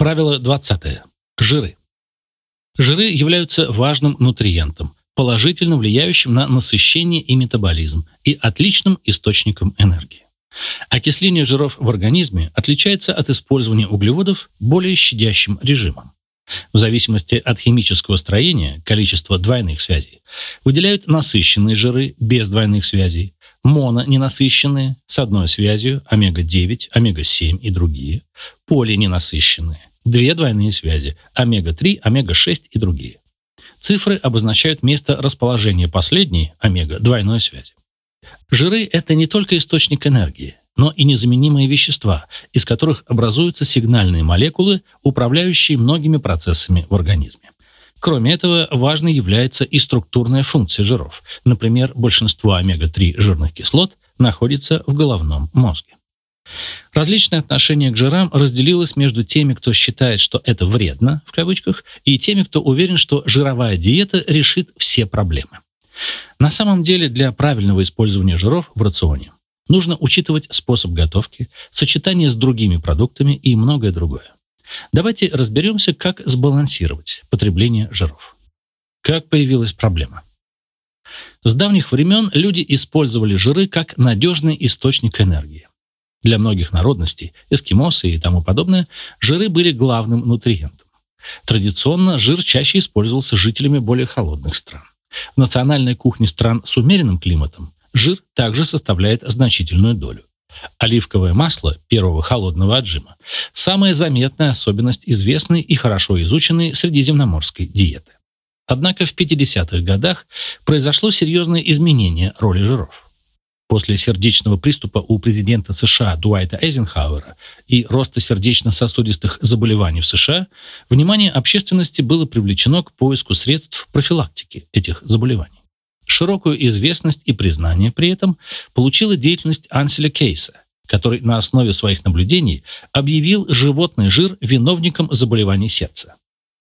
Правило 20. Жиры. Жиры являются важным нутриентом, положительно влияющим на насыщение и метаболизм и отличным источником энергии. Окисление жиров в организме отличается от использования углеводов более щадящим режимом. В зависимости от химического строения, количества двойных связей, выделяют насыщенные жиры без двойных связей, мононенасыщенные с одной связью, омега-9, омега-7 и другие, полиненасыщенные, две двойные связи, омега-3, омега-6 и другие. Цифры обозначают место расположения последней, омега, двойной связи. Жиры – это не только источник энергии, но и незаменимые вещества, из которых образуются сигнальные молекулы, управляющие многими процессами в организме. Кроме этого, важной является и структурная функция жиров. Например, большинство омега-3 жирных кислот находится в головном мозге. Различное отношение к жирам разделилось между теми, кто считает, что это вредно, в кавычках, и теми, кто уверен, что жировая диета решит все проблемы. На самом деле для правильного использования жиров в рационе нужно учитывать способ готовки, сочетание с другими продуктами и многое другое. Давайте разберемся, как сбалансировать потребление жиров. Как появилась проблема? С давних времен люди использовали жиры как надежный источник энергии. Для многих народностей, эскимосы и тому подобное, жиры были главным нутриентом. Традиционно жир чаще использовался жителями более холодных стран. В национальной кухне стран с умеренным климатом жир также составляет значительную долю. Оливковое масло первого холодного отжима – самая заметная особенность известной и хорошо изученной средиземноморской диеты. Однако в 50-х годах произошло серьезное изменение роли жиров. После сердечного приступа у президента США Дуайта Эйзенхауэра и роста сердечно-сосудистых заболеваний в США внимание общественности было привлечено к поиску средств профилактики этих заболеваний. Широкую известность и признание при этом получила деятельность Анселя Кейса, который на основе своих наблюдений объявил животный жир виновником заболеваний сердца.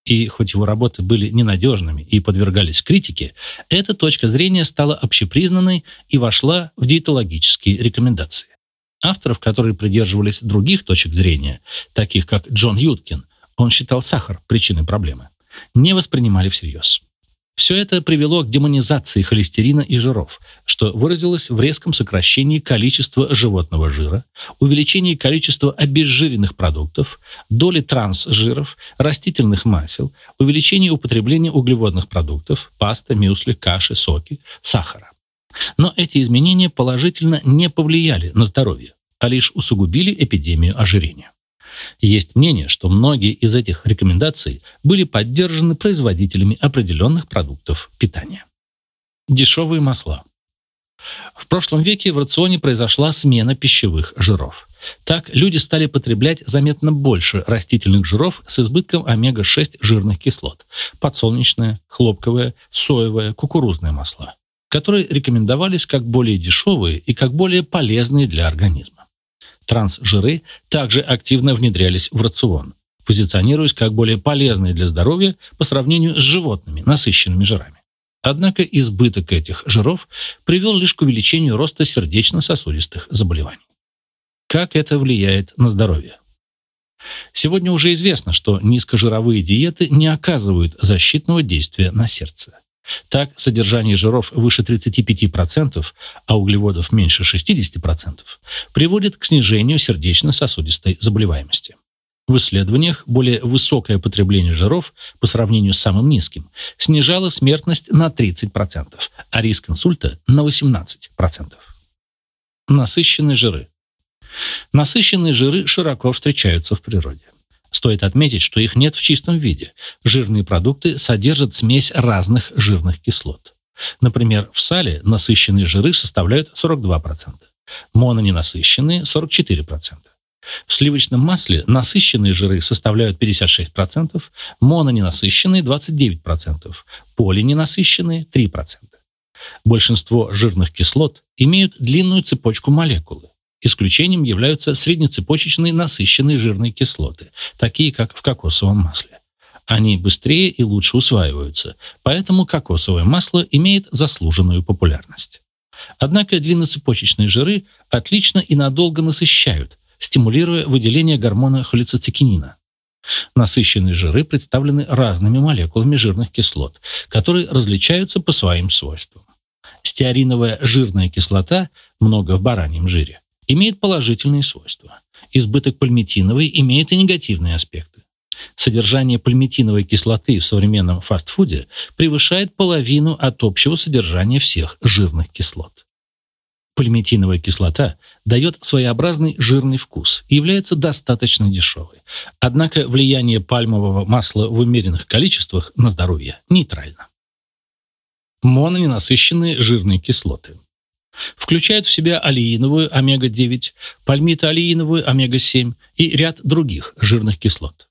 И хоть его работы были ненадежными и подвергались критике, эта точка зрения стала общепризнанной и вошла в диетологические рекомендации. Авторов, которые придерживались других точек зрения, таких как Джон Юткин, он считал сахар причиной проблемы, не воспринимали всерьез. Все это привело к демонизации холестерина и жиров, что выразилось в резком сокращении количества животного жира, увеличении количества обезжиренных продуктов, доли трансжиров, растительных масел, увеличении употребления углеводных продуктов, паста, мюсли, каши, соки, сахара. Но эти изменения положительно не повлияли на здоровье, а лишь усугубили эпидемию ожирения. Есть мнение, что многие из этих рекомендаций были поддержаны производителями определенных продуктов питания. Дешевые масла. В прошлом веке в рационе произошла смена пищевых жиров. Так люди стали потреблять заметно больше растительных жиров с избытком омега-6 жирных кислот – подсолнечное, хлопковое, соевое, кукурузное масла, которые рекомендовались как более дешевые и как более полезные для организма трансжиры также активно внедрялись в рацион, позиционируясь как более полезные для здоровья по сравнению с животными, насыщенными жирами. Однако избыток этих жиров привел лишь к увеличению роста сердечно-сосудистых заболеваний. Как это влияет на здоровье? Сегодня уже известно, что низкожировые диеты не оказывают защитного действия на сердце. Так, содержание жиров выше 35%, а углеводов меньше 60%, приводит к снижению сердечно-сосудистой заболеваемости. В исследованиях более высокое потребление жиров по сравнению с самым низким снижало смертность на 30%, а риск инсульта на 18%. Насыщенные жиры. Насыщенные жиры широко встречаются в природе. Стоит отметить, что их нет в чистом виде. Жирные продукты содержат смесь разных жирных кислот. Например, в сале насыщенные жиры составляют 42%, мононенасыщенные – 44%. В сливочном масле насыщенные жиры составляют 56%, мононенасыщенные – 29%, полиненасыщенные – 3%. Большинство жирных кислот имеют длинную цепочку молекулы, Исключением являются среднецепочечные насыщенные жирные кислоты, такие как в кокосовом масле. Они быстрее и лучше усваиваются, поэтому кокосовое масло имеет заслуженную популярность. Однако длинноцепочечные жиры отлично и надолго насыщают, стимулируя выделение гормона холецистекинина. Насыщенные жиры представлены разными молекулами жирных кислот, которые различаются по своим свойствам. Стеариновая жирная кислота, много в бараньем жире, имеет положительные свойства. Избыток пальмитиновой имеет и негативные аспекты. Содержание пальмитиновой кислоты в современном фастфуде превышает половину от общего содержания всех жирных кислот. Пальмитиновая кислота дает своеобразный жирный вкус и является достаточно дешевой. Однако влияние пальмового масла в умеренных количествах на здоровье нейтрально. Мононенасыщенные жирные кислоты включают в себя алииновую омега-9, пальмитоалииновую омега-7 и ряд других жирных кислот.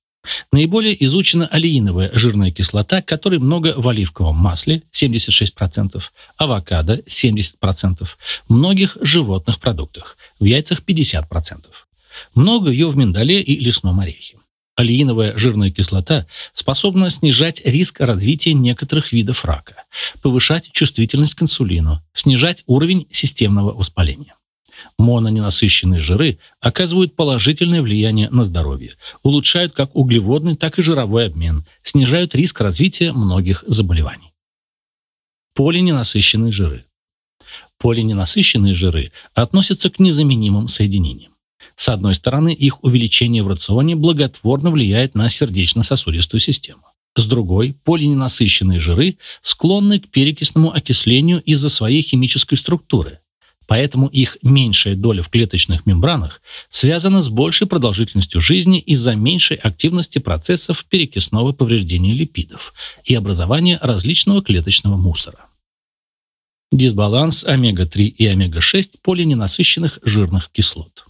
Наиболее изучена алииновая жирная кислота, которой много в оливковом масле 76%, авокадо 70%, многих животных продуктах, в яйцах 50%. Много ее в миндале и лесном орехе. Алииновая жирная кислота способна снижать риск развития некоторых видов рака, повышать чувствительность к инсулину, снижать уровень системного воспаления. Мононенасыщенные жиры оказывают положительное влияние на здоровье, улучшают как углеводный, так и жировой обмен, снижают риск развития многих заболеваний. Полиненасыщенные жиры. Полиненасыщенные жиры относятся к незаменимым соединениям. С одной стороны, их увеличение в рационе благотворно влияет на сердечно-сосудистую систему. С другой, полиненасыщенные жиры склонны к перекисному окислению из-за своей химической структуры, Поэтому их меньшая доля в клеточных мембранах связана с большей продолжительностью жизни из-за меньшей активности процессов перекисного повреждения липидов и образования различного клеточного мусора. Дисбаланс омега-3 и омега-6 полиненасыщенных жирных кислот.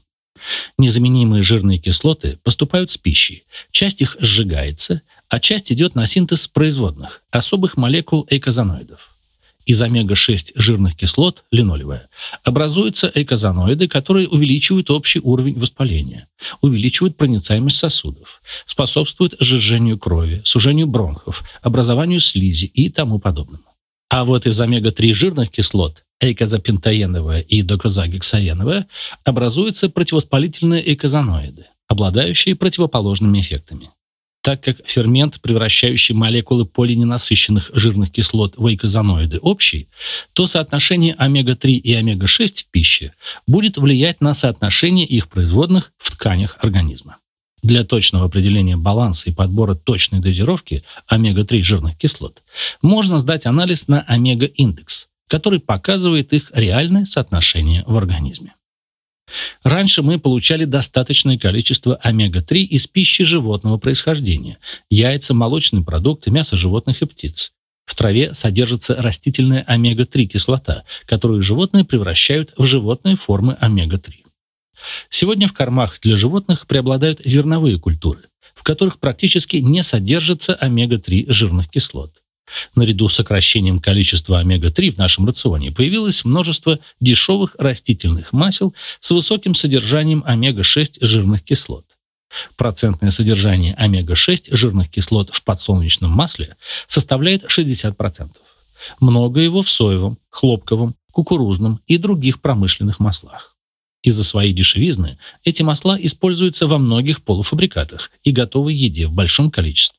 Незаменимые жирные кислоты поступают с пищей. Часть их сжигается, а часть идет на синтез производных, особых молекул эйкозаноидов из омега-6 жирных кислот, линолевая, образуются эйкозаноиды, которые увеличивают общий уровень воспаления, увеличивают проницаемость сосудов, способствуют сжижению крови, сужению бронхов, образованию слизи и тому подобному. А вот из омега-3 жирных кислот эйкозапентаеновая и докозагексаеновая образуются противовоспалительные эйкозаноиды, обладающие противоположными эффектами так как фермент, превращающий молекулы полиненасыщенных жирных кислот в эйкозаноиды общий, то соотношение омега-3 и омега-6 в пище будет влиять на соотношение их производных в тканях организма. Для точного определения баланса и подбора точной дозировки омега-3 жирных кислот можно сдать анализ на омега-индекс, который показывает их реальное соотношение в организме. Раньше мы получали достаточное количество омега-3 из пищи животного происхождения – яйца, молочные продукты, мясо животных и птиц. В траве содержится растительная омега-3 кислота, которую животные превращают в животные формы омега-3. Сегодня в кормах для животных преобладают зерновые культуры, в которых практически не содержится омега-3 жирных кислот. Наряду с сокращением количества омега-3 в нашем рационе появилось множество дешевых растительных масел с высоким содержанием омега-6 жирных кислот. Процентное содержание омега-6 жирных кислот в подсолнечном масле составляет 60%. Много его в соевом, хлопковом, кукурузном и других промышленных маслах. Из-за своей дешевизны эти масла используются во многих полуфабрикатах и готовой еде в большом количестве.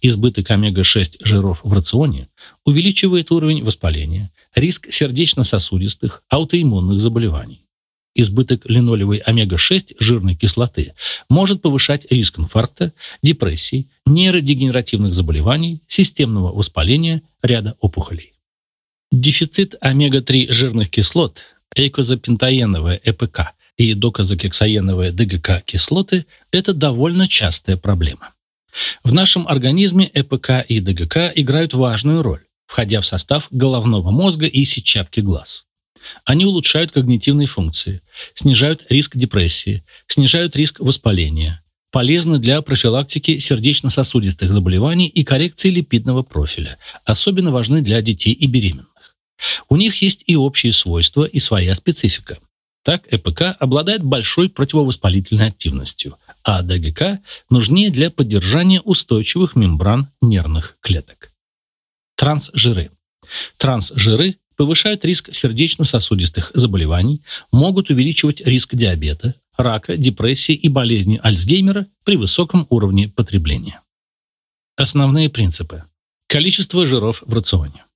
Избыток омега-6 жиров в рационе увеличивает уровень воспаления, риск сердечно-сосудистых, аутоиммунных заболеваний. Избыток линолевой омега-6 жирной кислоты может повышать риск инфаркта, депрессии, нейродегенеративных заболеваний, системного воспаления, ряда опухолей. Дефицит омега-3 жирных кислот, эйкозапентаеновая ЭПК и докозакексаеновая ДГК кислоты – это довольно частая проблема. В нашем организме ЭПК и ДГК играют важную роль, входя в состав головного мозга и сетчатки глаз. Они улучшают когнитивные функции, снижают риск депрессии, снижают риск воспаления, полезны для профилактики сердечно-сосудистых заболеваний и коррекции липидного профиля, особенно важны для детей и беременных. У них есть и общие свойства, и своя специфика. Так, ЭПК обладает большой противовоспалительной активностью, а ДГК нужнее для поддержания устойчивых мембран нервных клеток. Трансжиры. Трансжиры повышают риск сердечно-сосудистых заболеваний, могут увеличивать риск диабета, рака, депрессии и болезни Альцгеймера при высоком уровне потребления. Основные принципы. Количество жиров в рационе.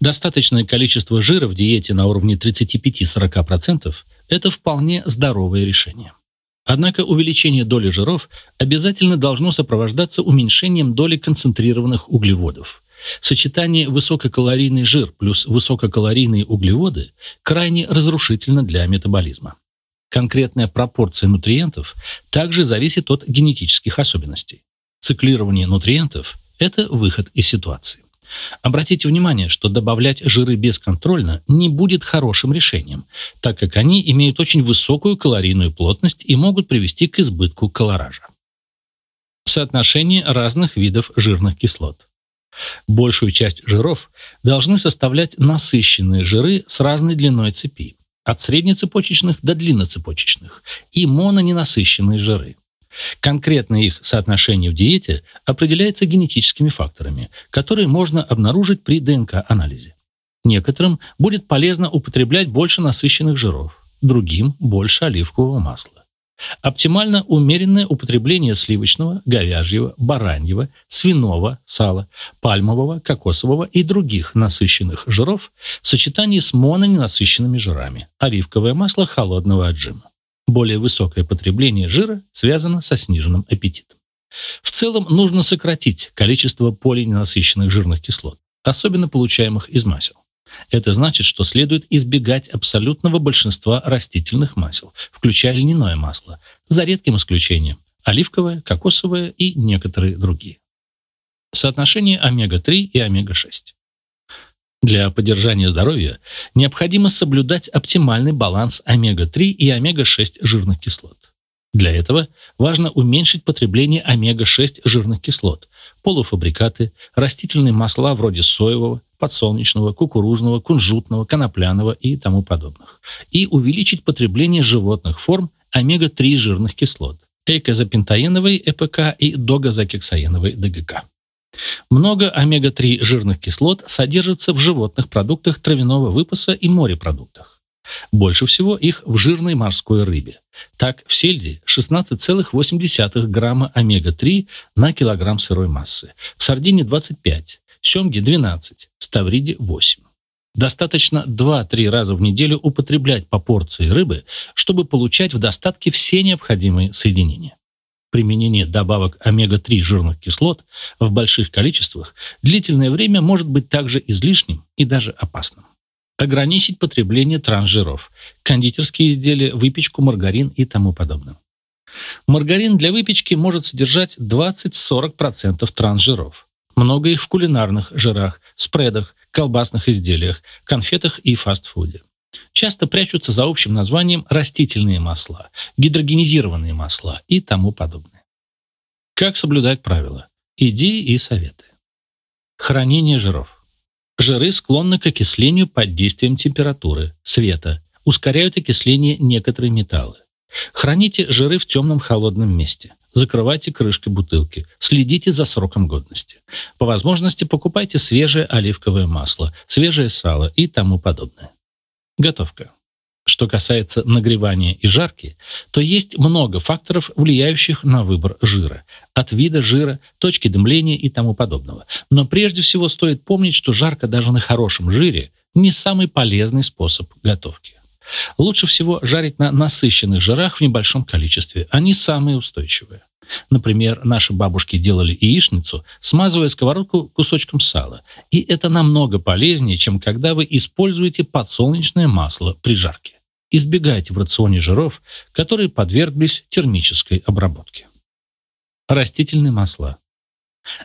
Достаточное количество жира в диете на уровне 35-40% – это вполне здоровое решение. Однако увеличение доли жиров обязательно должно сопровождаться уменьшением доли концентрированных углеводов. Сочетание высококалорийный жир плюс высококалорийные углеводы крайне разрушительно для метаболизма. Конкретная пропорция нутриентов также зависит от генетических особенностей. Циклирование нутриентов – это выход из ситуации. Обратите внимание, что добавлять жиры бесконтрольно не будет хорошим решением, так как они имеют очень высокую калорийную плотность и могут привести к избытку колоража. Соотношение разных видов жирных кислот. Большую часть жиров должны составлять насыщенные жиры с разной длиной цепи, от среднецепочечных до длинноцепочечных, и мононенасыщенные жиры. Конкретное их соотношение в диете определяется генетическими факторами, которые можно обнаружить при ДНК-анализе. Некоторым будет полезно употреблять больше насыщенных жиров, другим – больше оливкового масла. Оптимально умеренное употребление сливочного, говяжьего, бараньего, свиного сала, пальмового, кокосового и других насыщенных жиров в сочетании с мононенасыщенными жирами, оливковое масло холодного отжима. Более высокое потребление жира связано со сниженным аппетитом. В целом нужно сократить количество полиненасыщенных жирных кислот, особенно получаемых из масел. Это значит, что следует избегать абсолютного большинства растительных масел, включая льняное масло, за редким исключением – оливковое, кокосовое и некоторые другие. Соотношение омега-3 и омега-6. Для поддержания здоровья необходимо соблюдать оптимальный баланс омега-3 и омега-6 жирных кислот. Для этого важно уменьшить потребление омега-6 жирных кислот, полуфабрикаты, растительные масла вроде соевого, подсолнечного, кукурузного, кунжутного, конопляного и тому подобных, и увеличить потребление животных форм омега-3 жирных кислот, эйкозапентаеновой ЭПК и догазокексаеновой ДГК. Много омега-3 жирных кислот содержится в животных продуктах травяного выпаса и морепродуктах. Больше всего их в жирной морской рыбе. Так, в сельде 16,8 грамма омега-3 на килограмм сырой массы, в сардине 25, семге 12, ставриде 8. Достаточно 2-3 раза в неделю употреблять по порции рыбы, чтобы получать в достатке все необходимые соединения применение добавок омега-3 жирных кислот в больших количествах длительное время может быть также излишним и даже опасным. Ограничить потребление трансжиров, кондитерские изделия, выпечку, маргарин и тому подобное. Маргарин для выпечки может содержать 20-40% трансжиров. Много их в кулинарных жирах, спредах, колбасных изделиях, конфетах и фастфуде часто прячутся за общим названием растительные масла, гидрогенизированные масла и тому подобное. Как соблюдать правила? Идеи и советы. Хранение жиров. Жиры склонны к окислению под действием температуры, света, ускоряют окисление некоторые металлы. Храните жиры в темном холодном месте. Закрывайте крышкой бутылки. Следите за сроком годности. По возможности покупайте свежее оливковое масло, свежее сало и тому подобное. Готовка. Что касается нагревания и жарки, то есть много факторов, влияющих на выбор жира. От вида жира, точки дымления и тому подобного. Но прежде всего стоит помнить, что жарка даже на хорошем жире не самый полезный способ готовки. Лучше всего жарить на насыщенных жирах в небольшом количестве. Они самые устойчивые. Например, наши бабушки делали яичницу, смазывая сковородку кусочком сала. И это намного полезнее, чем когда вы используете подсолнечное масло при жарке. Избегайте в рационе жиров, которые подверглись термической обработке. Растительные масла.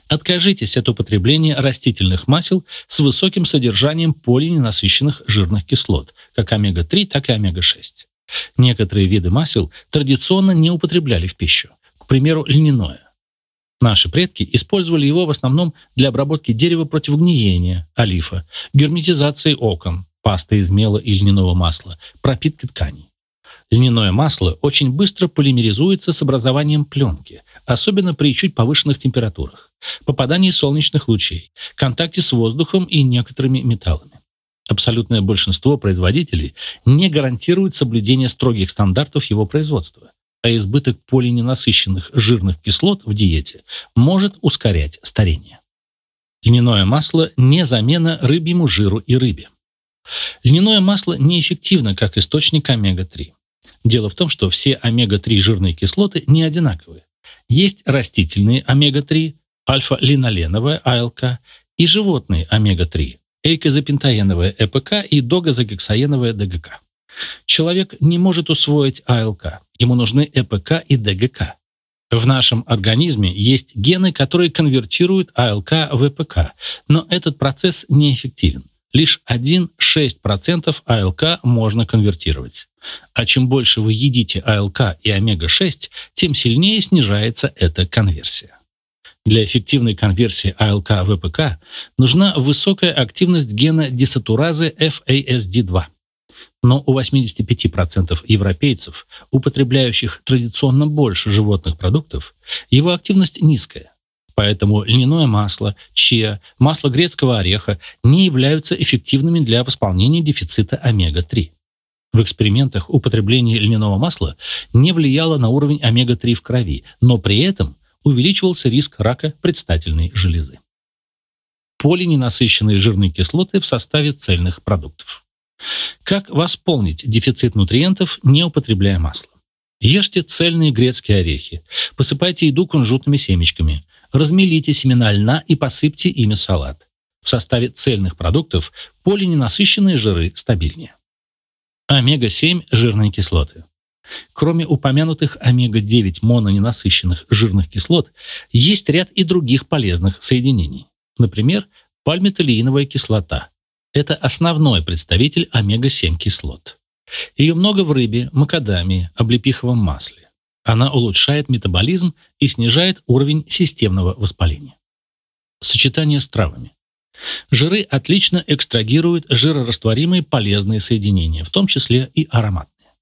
Откажитесь от употребления растительных масел с высоким содержанием полиненасыщенных жирных кислот, как омега-3, так и омега-6. Некоторые виды масел традиционно не употребляли в пищу примеру, льняное. Наши предки использовали его в основном для обработки дерева против гниения, олифа, герметизации окон, пасты из мела и льняного масла, пропитки тканей. Льняное масло очень быстро полимеризуется с образованием пленки, особенно при чуть повышенных температурах, попадании солнечных лучей, контакте с воздухом и некоторыми металлами. Абсолютное большинство производителей не гарантирует соблюдение строгих стандартов его производства, а избыток полиненасыщенных жирных кислот в диете может ускорять старение. Льняное масло не замена рыбьему жиру и рыбе. Льняное масло неэффективно как источник омега-3. Дело в том, что все омега-3 жирные кислоты не одинаковые. Есть растительные омега-3, альфа-линоленовая АЛК и животные омега-3, эйкозапентаеновая ЭПК и догазогексаеновая ДГК. Человек не может усвоить АЛК, ему нужны ЭПК и ДГК. В нашем организме есть гены, которые конвертируют АЛК в ЭПК, но этот процесс неэффективен. Лишь 1-6% АЛК можно конвертировать. А чем больше вы едите АЛК и омега-6, тем сильнее снижается эта конверсия. Для эффективной конверсии АЛК в ЭПК нужна высокая активность гена десатуразы FASD2. Но у 85% европейцев, употребляющих традиционно больше животных продуктов, его активность низкая. Поэтому льняное масло, чиа, масло грецкого ореха не являются эффективными для восполнения дефицита омега-3. В экспериментах употребление льняного масла не влияло на уровень омега-3 в крови, но при этом увеличивался риск рака предстательной железы. Полиненасыщенные жирные кислоты в составе цельных продуктов. Как восполнить дефицит нутриентов, не употребляя масло? Ешьте цельные грецкие орехи, посыпайте еду кунжутными семечками, размелите семена льна и посыпьте ими салат. В составе цельных продуктов полиненасыщенные жиры стабильнее. Омега-7 – жирные кислоты. Кроме упомянутых омега-9 мононенасыщенных жирных кислот, есть ряд и других полезных соединений. Например, пальмитолеиновая кислота. Это основной представитель омега-7 кислот. Ее много в рыбе, макадамии, облепиховом масле. Она улучшает метаболизм и снижает уровень системного воспаления. Сочетание с травами. Жиры отлично экстрагируют жирорастворимые полезные соединения, в том числе и ароматные.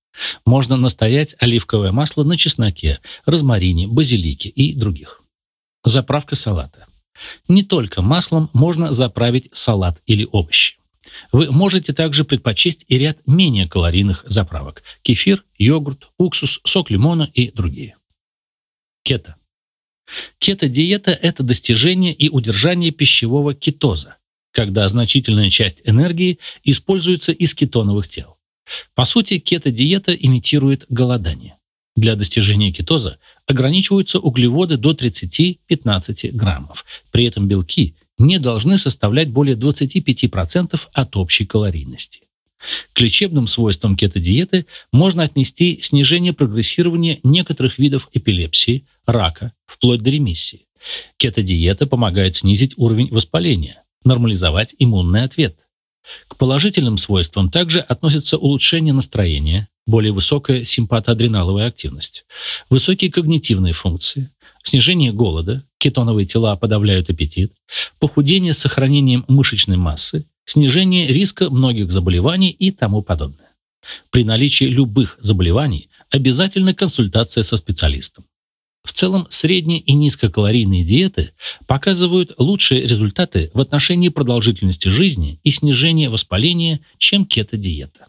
Можно настоять оливковое масло на чесноке, розмарине, базилике и других. Заправка салата. Не только маслом можно заправить салат или овощи. Вы можете также предпочесть и ряд менее калорийных заправок – кефир, йогурт, уксус, сок лимона и другие. Кето. Кето-диета – это достижение и удержание пищевого кетоза, когда значительная часть энергии используется из кетоновых тел. По сути, кето-диета имитирует голодание. Для достижения кетоза ограничиваются углеводы до 30-15 граммов. При этом белки не должны составлять более 25% от общей калорийности. К лечебным свойствам кето-диеты можно отнести снижение прогрессирования некоторых видов эпилепсии, рака, вплоть до ремиссии. Кето-диета помогает снизить уровень воспаления, нормализовать иммунный ответ. К положительным свойствам также относятся улучшение настроения, более высокая симпатоадреналовая активность, высокие когнитивные функции, снижение голода, кетоновые тела подавляют аппетит, похудение с сохранением мышечной массы, снижение риска многих заболеваний и тому подобное. При наличии любых заболеваний обязательно консультация со специалистом. В целом, средне- и низкокалорийные диеты показывают лучшие результаты в отношении продолжительности жизни и снижения воспаления, чем кето-диета.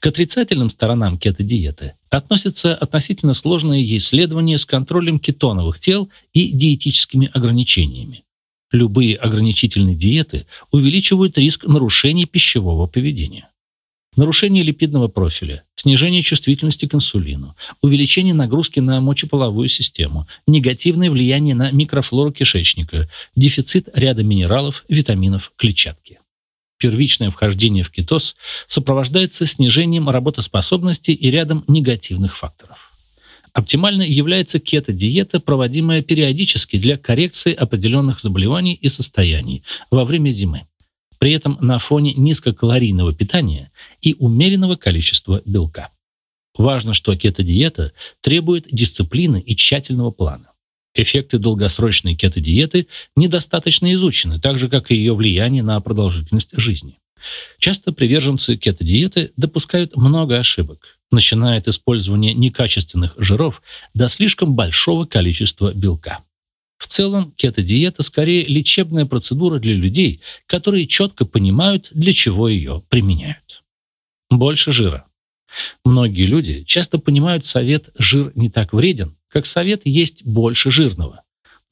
К отрицательным сторонам кето-диеты относятся относительно сложные исследования с контролем кетоновых тел и диетическими ограничениями. Любые ограничительные диеты увеличивают риск нарушений пищевого поведения. Нарушение липидного профиля, снижение чувствительности к инсулину, увеличение нагрузки на мочеполовую систему, негативное влияние на микрофлору кишечника, дефицит ряда минералов, витаминов, клетчатки. Первичное вхождение в кетоз сопровождается снижением работоспособности и рядом негативных факторов. Оптимальной является кето-диета, проводимая периодически для коррекции определенных заболеваний и состояний во время зимы. При этом на фоне низкокалорийного питания и умеренного количества белка. Важно, что кето-диета требует дисциплины и тщательного плана. Эффекты долгосрочной кето-диеты недостаточно изучены, так же, как и ее влияние на продолжительность жизни. Часто приверженцы кето-диеты допускают много ошибок, начиная от использования некачественных жиров до слишком большого количества белка. В целом, кето-диета скорее лечебная процедура для людей, которые четко понимают, для чего ее применяют. Больше жира. Многие люди часто понимают совет «жир не так вреден», как совет «есть больше жирного».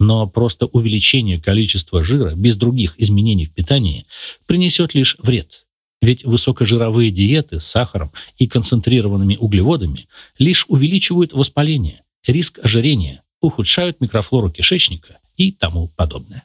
Но просто увеличение количества жира без других изменений в питании принесет лишь вред. Ведь высокожировые диеты с сахаром и концентрированными углеводами лишь увеличивают воспаление, риск ожирения, ухудшают микрофлору кишечника и тому подобное.